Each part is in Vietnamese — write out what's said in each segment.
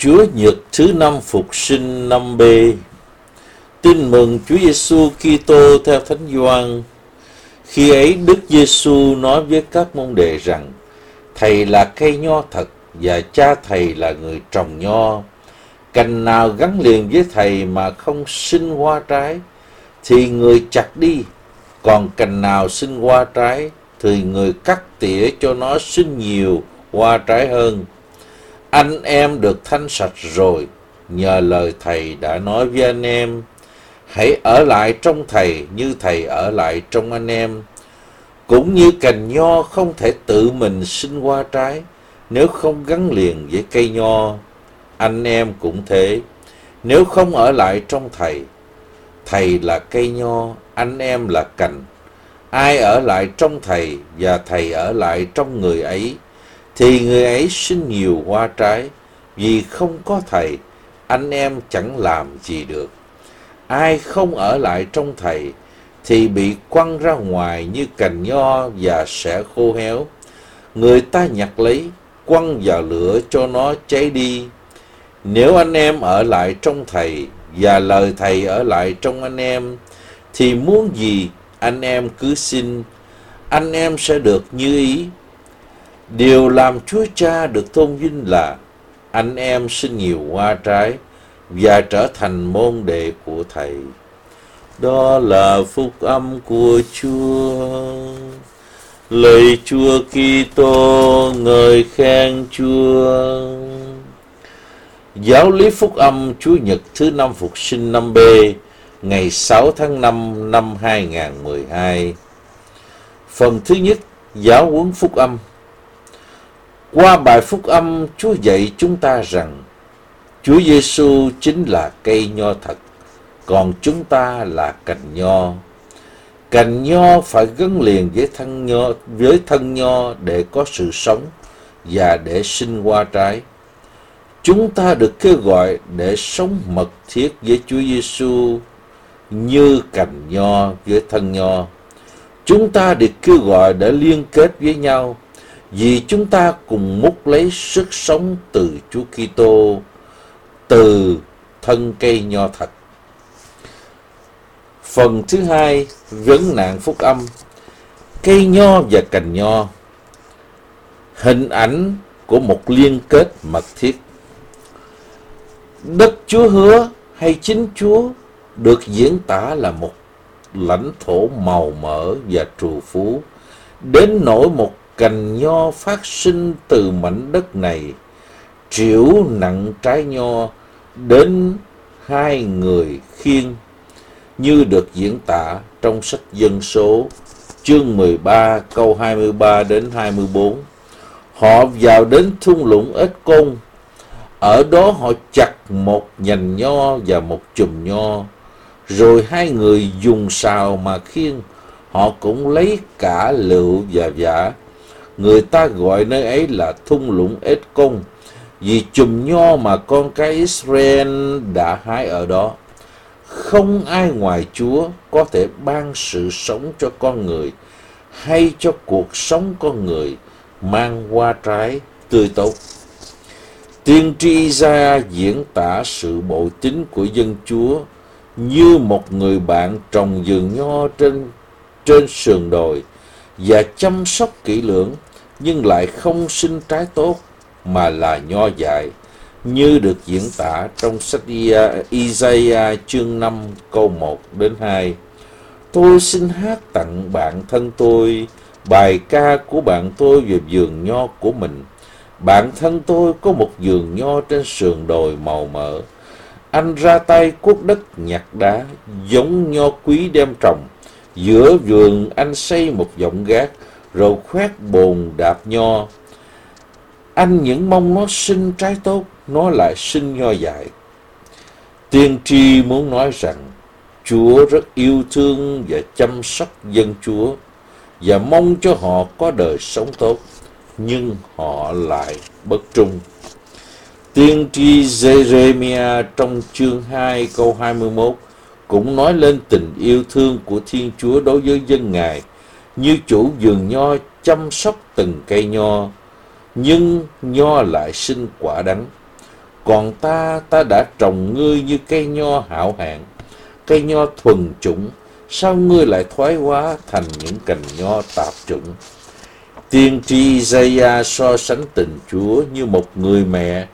Chúa Nhật thứ năm phục sinh năm B. Tin mừng Chúa Giêsu Kitô theo Thánh Gioan. Khi ấy Đức Giêsu nói với các môn đệ rằng: Thầy là cây nho thật và cha thầy là người trồng nho. Cành nào gắn liền với thầy mà không sinh hoa trái thì người chặt đi, còn cành nào sinh hoa trái thì người cắt tỉa cho nó sinh nhiều hoa trái hơn. Anh em được thanh sạch rồi, nhờ lời thầy đã nói với anh em. Hãy ở lại trong thầy như thầy ở lại trong anh em. Cũng như cành nho không thể tự mình sinh hoa trái nếu không gắn liền với cây nho. Anh em cũng thế, nếu không ở lại trong thầy. Thầy là cây nho, anh em là cành. Ai ở lại trong thầy và thầy ở lại trong người ấy thì người ấy sinh nhiều hoa trái, vì không có thầy, anh em chẳng làm gì được. Ai không ở lại trong thầy, thì bị quăng ra ngoài như cành nho và sẽ khô héo. Người ta nhặt lấy, quăng vào lửa cho nó cháy đi. Nếu anh em ở lại trong thầy, và lời thầy ở lại trong anh em, thì muốn gì anh em cứ xin, anh em sẽ được như ý Điều làm Chúa Cha được tôn vinh là anh em sinh nhiều hoa trái và trở thành môn đệ của Thầy. Đó là phúc âm của Chúa. Lời Chúa Kitô ngợi khen Chúa. Giáo lý phúc âm Chúa Nhật thứ năm phục sinh năm B ngày 6 tháng 5 năm 2012. Phần thứ nhất, giáo huấn phúc âm qua bài phúc âm, Chúa dạy chúng ta rằng Chúa Giêsu chính là cây nho thật, còn chúng ta là cành nho. Cành nho phải gắn liền với thân nho, với thân nho để có sự sống và để sinh hoa trái. Chúng ta được kêu gọi để sống mật thiết với Chúa Giêsu như cành nho với thân nho. Chúng ta được kêu gọi để liên kết với nhau vì chúng ta cùng múc lấy sức sống từ Chúa Kitô, từ thân cây nho thật. Phần thứ hai, vấn nạn phúc âm, cây nho và cành nho, hình ảnh của một liên kết mật thiết. Đất Chúa hứa hay chính Chúa được diễn tả là một lãnh thổ màu mỡ và trù phú, đến nỗi một cành nho phát sinh từ mảnh đất này triệu nặng trái nho đến hai người khiên như được diễn tả trong sách dân số, chương 13 câu 23 đến 24. Họ vào đến thung lũng Ếch Côn. Ở đó họ chặt một nhành nho và một chùm nho. Rồi hai người dùng xào mà khiên. Họ cũng lấy cả lựu và giả Người ta gọi nơi ấy là thung lũng Escon Công vì chùm nho mà con cái Israel đã hái ở đó. Không ai ngoài Chúa có thể ban sự sống cho con người hay cho cuộc sống con người mang hoa trái tươi tốt. Tiên tri Isaiah diễn tả sự bội tín của dân Chúa như một người bạn trồng vườn nho trên trên sườn đồi và chăm sóc kỹ lưỡng nhưng lại không sinh trái tốt mà là nho dại như được diễn tả trong sách Isaiah chương 5 câu 1 đến 2. Tôi xin hát tặng bạn thân tôi bài ca của bạn tôi về vườn nho của mình. Bạn thân tôi có một vườn nho trên sườn đồi màu mỡ. Anh ra tay cuốc đất nhặt đá, giống nho quý đem trồng. Giữa vườn anh xây một vọng gác, rồi khoét bồn đạp nho. Anh những mong nó sinh trái tốt, nó lại sinh nho dại. Tiên tri muốn nói rằng Chúa rất yêu thương và chăm sóc dân Chúa và mong cho họ có đời sống tốt, nhưng họ lại bất trung. Tiên tri Jeremiah trong chương 2 câu 21 cũng nói lên tình yêu thương của Thiên Chúa đối với dân Ngài như chủ vườn nho chăm sóc từng cây nho, nhưng nho lại sinh quả đắng. còn ta, ta đã trồng ngươi như cây nho hảo hạn, cây nho thuần chủng, sao ngươi lại thoái hóa thành những cành nho tạp chủng? Tiên tri Isaiah so sánh tình Chúa như một người mẹ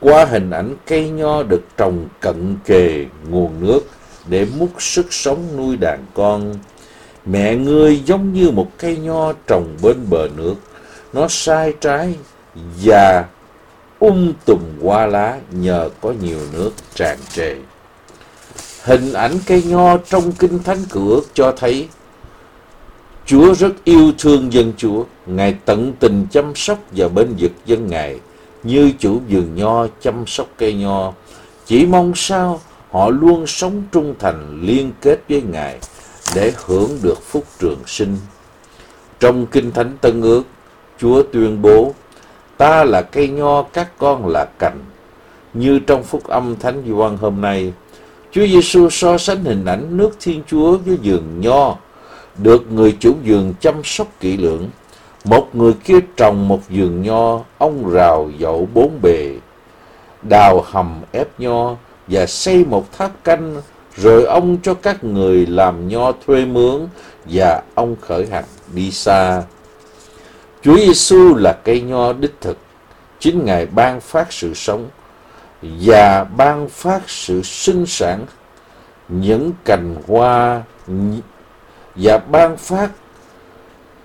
qua hình ảnh cây nho được trồng cận kề nguồn nước để múc sức sống nuôi đàn con. Mẹ ngươi giống như một cây nho trồng bên bờ nước, nó sai trái và um tùm hoa lá nhờ có nhiều nước tràn trề. Hình ảnh cây nho trong kinh thánh cửa cho thấy Chúa rất yêu thương dân Chúa, Ngài tận tình chăm sóc và bên vực dân Ngài, như chủ vườn nho chăm sóc cây nho. Chỉ mong sao họ luôn sống trung thành liên kết với Ngài để hưởng được phúc trường sinh. Trong Kinh Thánh Tân Ước, Chúa tuyên bố, ta là cây nho, các con là cành. Như trong phúc âm Thánh Gioan hôm nay, Chúa Giêsu so sánh hình ảnh nước Thiên Chúa với vườn nho, được người chủ vườn chăm sóc kỹ lưỡng. Một người kia trồng một vườn nho, ông rào dậu bốn bề, đào hầm ép nho và xây một tháp canh, rồi ông cho các người làm nho thuê mướn và ông khởi hành đi xa. Chúa Giêsu là cây nho đích thực, chính Ngài ban phát sự sống và ban phát sự sinh sản những cành hoa và ban phát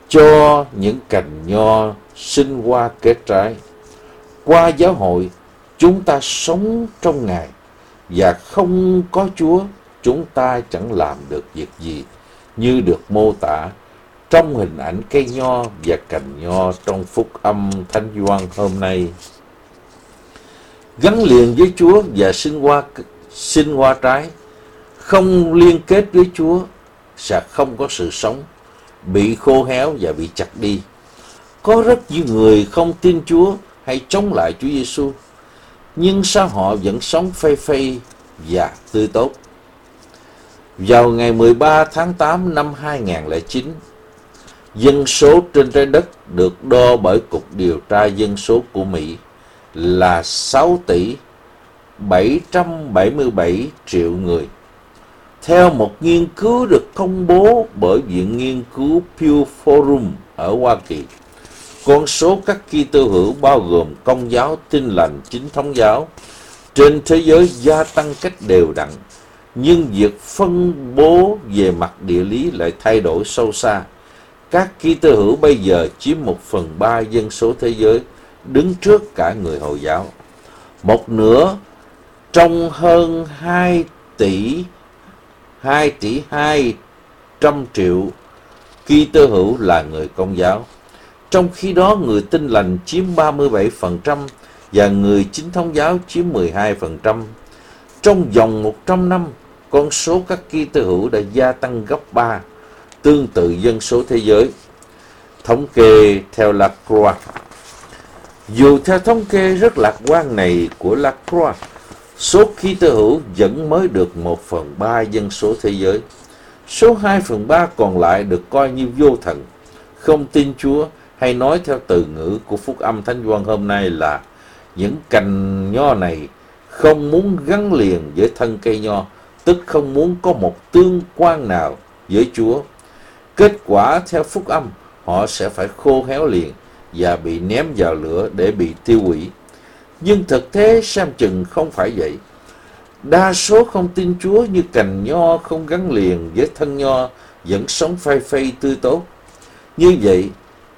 cho những cành nho sinh hoa kết trái. Qua giáo hội, chúng ta sống trong Ngài và không có Chúa, chúng ta chẳng làm được việc gì như được mô tả trong hình ảnh cây nho và cành nho trong phúc âm Thánh Doan hôm nay. Gắn liền với Chúa và sinh hoa sinh hoa trái, không liên kết với Chúa sẽ không có sự sống, bị khô héo và bị chặt đi. Có rất nhiều người không tin Chúa hay chống lại Chúa Giêsu, nhưng sao họ vẫn sống phây phây và tươi tốt? Vào ngày 13 tháng 8 năm 2009, dân số trên trái đất được đo bởi Cục Điều tra Dân số của Mỹ là 6 tỷ 777 triệu người. Theo một nghiên cứu được công bố bởi Viện Nghiên cứu Pew Forum ở Hoa Kỳ, con số các Kitô hữu bao gồm công giáo, tin lành, chính thống giáo trên thế giới gia tăng cách đều đặn, nhưng việc phân bố về mặt địa lý lại thay đổi sâu xa. Các Kitô hữu bây giờ chiếm một phần ba dân số thế giới, đứng trước cả người Hồi giáo. Một nửa trong hơn 2 tỷ 2 tỷ 200 triệu Kitô hữu là người công giáo. Trong khi đó người tin lành chiếm 37% và người chính thống giáo chiếm 12%. Trong vòng 100 năm, con số các Kitô hữu đã gia tăng gấp 3, tương tự dân số thế giới. Thống kê theo Lacroix. Dù theo thống kê rất lạc quan này của Lacroix, số Kitô hữu vẫn mới được 1 phần 3 dân số thế giới. Số 2 phần 3 còn lại được coi như vô thần, không tin Chúa hay nói theo từ ngữ của Phúc âm Thánh Doan hôm nay là những cành nho này không muốn gắn liền với thân cây nho, tức không muốn có một tương quan nào với Chúa. Kết quả theo phúc âm, họ sẽ phải khô héo liền và bị ném vào lửa để bị tiêu hủy. Nhưng thực tế xem chừng không phải vậy. Đa số không tin Chúa như cành nho không gắn liền với thân nho vẫn sống phai phây tươi tốt. Như vậy,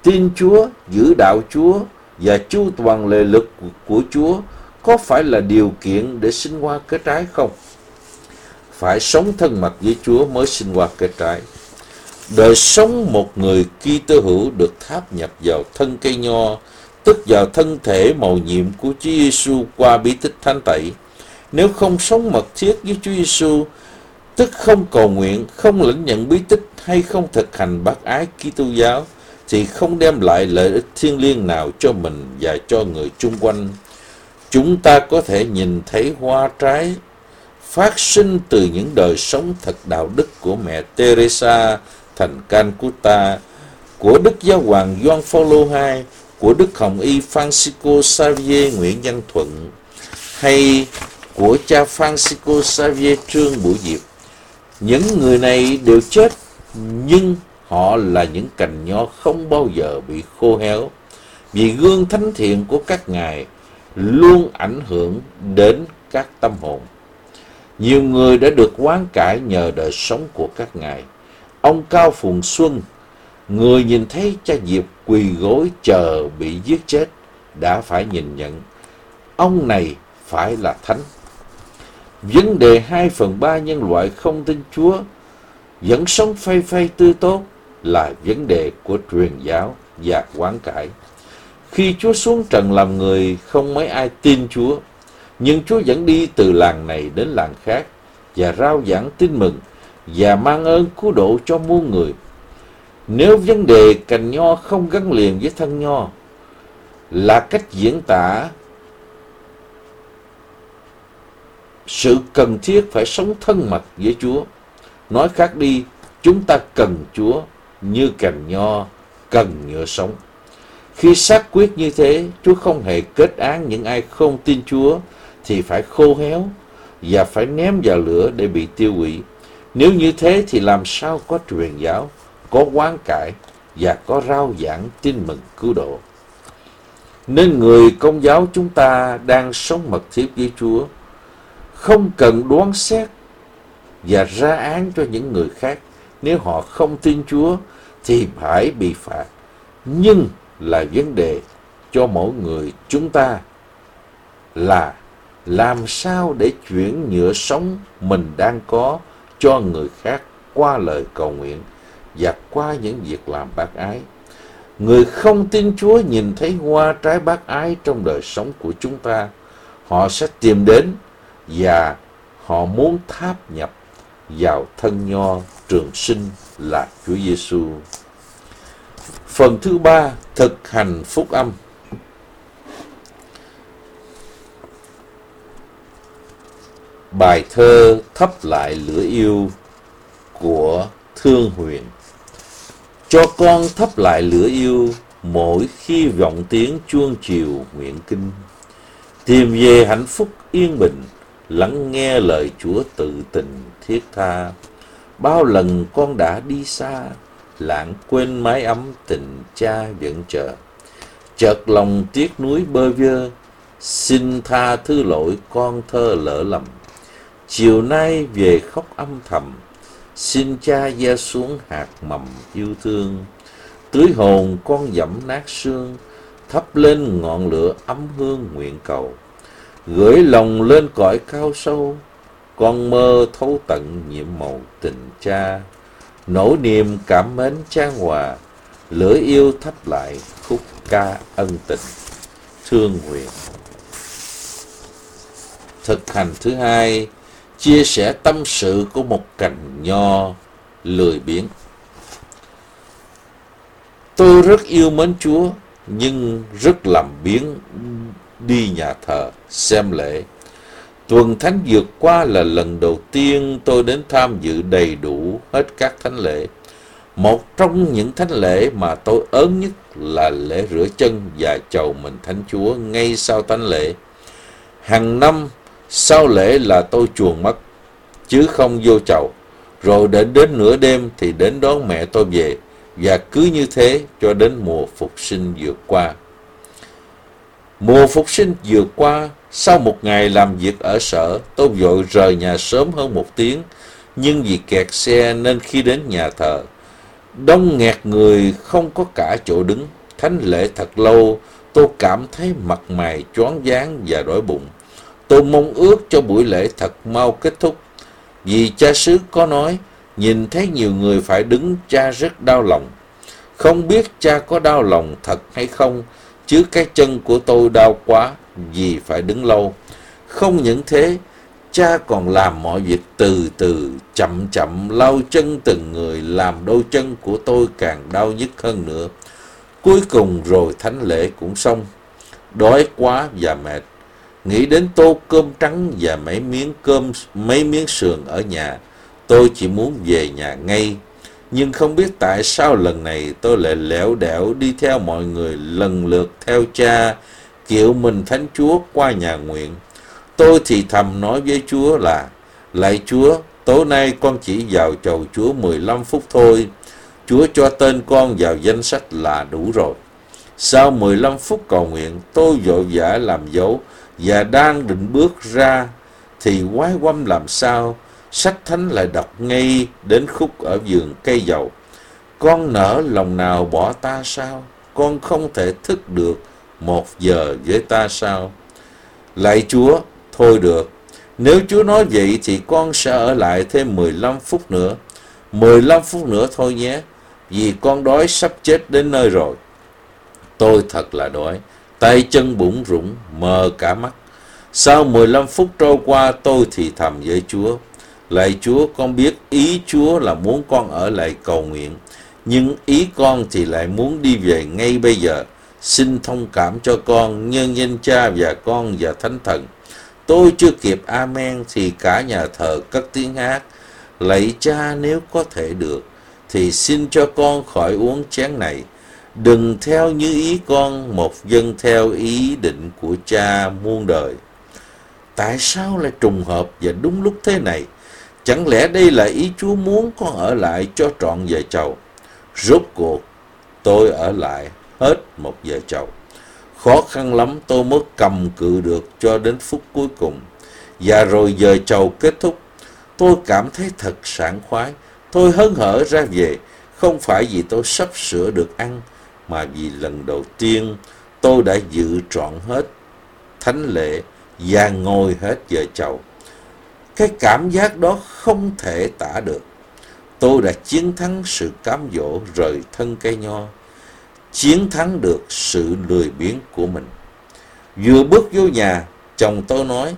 tin Chúa, giữ đạo Chúa và chu toàn lề lực của Chúa có phải là điều kiện để sinh hoa kết trái không? Phải sống thân mật với Chúa mới sinh hoạt cây trái. Đời sống một người Kitô hữu được tháp nhập vào thân cây nho, tức vào thân thể màu nhiệm của Chúa Giêsu qua bí tích thánh tẩy. Nếu không sống mật thiết với Chúa Giêsu, tức không cầu nguyện, không lĩnh nhận bí tích hay không thực hành bác ái Kitô giáo, thì không đem lại lợi ích thiêng liêng nào cho mình và cho người chung quanh. Chúng ta có thể nhìn thấy hoa trái phát sinh từ những đời sống thật đạo đức của mẹ Teresa thành Calcutta, của Đức Giáo hoàng Gioan Phaolô II, của Đức Hồng Y Francisco Xavier Nguyễn Văn Thuận, hay của cha Francisco Xavier Trương Bửu Diệp. Những người này đều chết, nhưng họ là những cành nho không bao giờ bị khô héo, vì gương thánh thiện của các ngài luôn ảnh hưởng đến các tâm hồn. Nhiều người đã được quán cải nhờ đời sống của các ngài. Ông Cao Phùng Xuân, người nhìn thấy cha Diệp quỳ gối chờ bị giết chết, đã phải nhìn nhận. Ông này phải là thánh. Vấn đề hai phần ba nhân loại không tin Chúa vẫn sống phay phay tươi tốt là vấn đề của truyền giáo và quán cải. Khi Chúa xuống trần làm người, không mấy ai tin Chúa. Nhưng Chúa vẫn đi từ làng này đến làng khác và rao giảng tin mừng và mang ơn cứu độ cho muôn người. Nếu vấn đề cành nho không gắn liền với thân nho là cách diễn tả sự cần thiết phải sống thân mật với Chúa. Nói khác đi, chúng ta cần Chúa như cành nho cần nhựa sống. Khi xác quyết như thế, Chúa không hề kết án những ai không tin Chúa thì phải khô héo và phải ném vào lửa để bị tiêu hủy. Nếu như thế thì làm sao có truyền giáo, có quán cải và có rao giảng tin mừng cứu độ. Nên người công giáo chúng ta đang sống mật thiết với Chúa, không cần đoán xét và ra án cho những người khác. Nếu họ không tin Chúa thì phải bị phạt. Nhưng là vấn đề cho mỗi người chúng ta là làm sao để chuyển nhựa sống mình đang có cho người khác qua lời cầu nguyện và qua những việc làm bác ái. Người không tin Chúa nhìn thấy hoa trái bác ái trong đời sống của chúng ta, họ sẽ tìm đến và họ muốn tháp nhập vào thân nho trường sinh là Chúa Giêsu. Phần thứ ba, thực hành phúc âm. Bài thơ thắp lại lửa yêu của Thương Huyền. Cho con thắp lại lửa yêu mỗi khi vọng tiếng chuông chiều nguyện kinh. Tìm về hạnh phúc yên bình, lắng nghe lời Chúa tự tình thiết tha. Bao lần con đã đi xa, lãng quên mái ấm tình cha vẫn chờ. Chợt lòng tiếc núi bơ vơ, xin tha thứ lỗi con thơ lỡ lầm. Chiều nay về khóc âm thầm, xin cha gieo xuống hạt mầm yêu thương. Tưới hồn con dẫm nát xương, thắp lên ngọn lửa ấm hương nguyện cầu. Gửi lòng lên cõi cao sâu, con mơ thấu tận nhiệm màu tình cha nỗi niềm cảm mến trang hòa lửa yêu thắp lại khúc ca ân tình thương nguyện thực hành thứ hai chia sẻ tâm sự của một cành nho lười biếng tôi rất yêu mến chúa, nhưng rất làm biếng đi nhà thờ xem lễ Tuần thánh vượt qua là lần đầu tiên tôi đến tham dự đầy đủ hết các thánh lễ. Một trong những thánh lễ mà tôi ớn nhất là lễ rửa chân và chầu mình Thánh Chúa ngay sau thánh lễ. Hàng năm sau lễ là tôi chuồn mất, chứ không vô chậu Rồi đến đến nửa đêm thì đến đón mẹ tôi về, và cứ như thế cho đến mùa phục sinh vừa qua. Mùa phục sinh vừa qua, sau một ngày làm việc ở sở, tôi vội rời nhà sớm hơn một tiếng, nhưng vì kẹt xe nên khi đến nhà thờ, đông nghẹt người không có cả chỗ đứng. Thánh lễ thật lâu, tôi cảm thấy mặt mày choáng váng và đói bụng. Tôi mong ước cho buổi lễ thật mau kết thúc. Vì cha xứ có nói, nhìn thấy nhiều người phải đứng cha rất đau lòng. Không biết cha có đau lòng thật hay không, chứ cái chân của tôi đau quá vì phải đứng lâu. Không những thế, cha còn làm mọi việc từ từ, chậm chậm, lau chân từng người, làm đôi chân của tôi càng đau nhức hơn nữa. Cuối cùng rồi thánh lễ cũng xong. Đói quá và mệt. Nghĩ đến tô cơm trắng và mấy miếng cơm, mấy miếng sườn ở nhà. Tôi chỉ muốn về nhà ngay nhưng không biết tại sao lần này tôi lại lẻo đẻo đi theo mọi người lần lượt theo cha, kiệu mình Thánh Chúa qua nhà nguyện. Tôi thì thầm nói với Chúa là, Lạy Chúa, tối nay con chỉ vào chầu Chúa 15 phút thôi. Chúa cho tên con vào danh sách là đủ rồi. Sau 15 phút cầu nguyện, tôi vội vã làm dấu và đang định bước ra, thì quái quăm làm sao? Sách thánh lại đọc ngay đến khúc ở vườn cây dầu. Con nở lòng nào bỏ ta sao? Con không thể thức được một giờ với ta sao? Lạy chúa, thôi được. Nếu chúa nói vậy thì con sẽ ở lại thêm 15 phút nữa. 15 phút nữa thôi nhé, vì con đói sắp chết đến nơi rồi. Tôi thật là đói tay chân bủng rủng mờ cả mắt sau 15 phút trôi qua tôi thì thầm với Chúa. Lạy Chúa, con biết ý Chúa là muốn con ở lại cầu nguyện. Nhưng ý con thì lại muốn đi về ngay bây giờ. Xin thông cảm cho con, nhân danh cha và con và thánh thần. Tôi chưa kịp amen thì cả nhà thờ cất tiếng hát. Lạy cha nếu có thể được, thì xin cho con khỏi uống chén này. Đừng theo như ý con, một dân theo ý định của cha muôn đời. Tại sao lại trùng hợp và đúng lúc thế này? Chẳng lẽ đây là ý Chúa muốn con ở lại cho trọn giờ chầu? Rốt cuộc, tôi ở lại hết một giờ chầu. Khó khăn lắm tôi mới cầm cự được cho đến phút cuối cùng. Và rồi giờ chầu kết thúc, tôi cảm thấy thật sảng khoái. Tôi hớn hở ra về, không phải vì tôi sắp sửa được ăn, mà vì lần đầu tiên tôi đã dự trọn hết thánh lễ và ngồi hết giờ chầu. Cái cảm giác đó không thể tả được. Tôi đã chiến thắng sự cám dỗ rời thân cây nho, chiến thắng được sự lười biếng của mình. Vừa bước vô nhà, chồng tôi nói,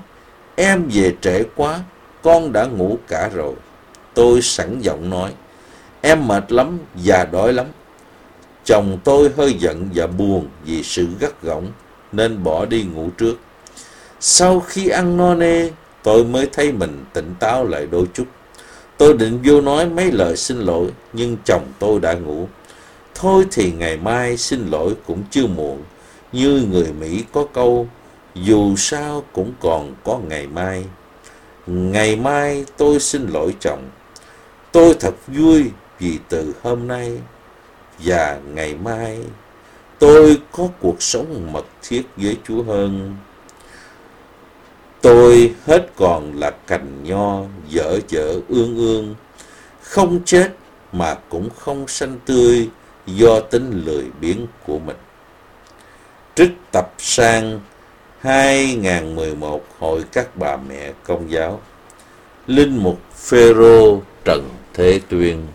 em về trễ quá, con đã ngủ cả rồi. Tôi sẵn giọng nói, em mệt lắm và đói lắm. Chồng tôi hơi giận và buồn vì sự gắt gỏng nên bỏ đi ngủ trước. Sau khi ăn no nê, tôi mới thấy mình tỉnh táo lại đôi chút. Tôi định vô nói mấy lời xin lỗi, nhưng chồng tôi đã ngủ. Thôi thì ngày mai xin lỗi cũng chưa muộn. Như người Mỹ có câu, dù sao cũng còn có ngày mai. Ngày mai tôi xin lỗi chồng. Tôi thật vui vì từ hôm nay và ngày mai tôi có cuộc sống mật thiết với Chúa hơn. Tôi hết còn là cành nho dở dở ương ương, không chết mà cũng không xanh tươi do tính lười biếng của mình. Trích tập sang 2011 Hội các bà mẹ công giáo Linh mục Phêrô Trần Thế Tuyên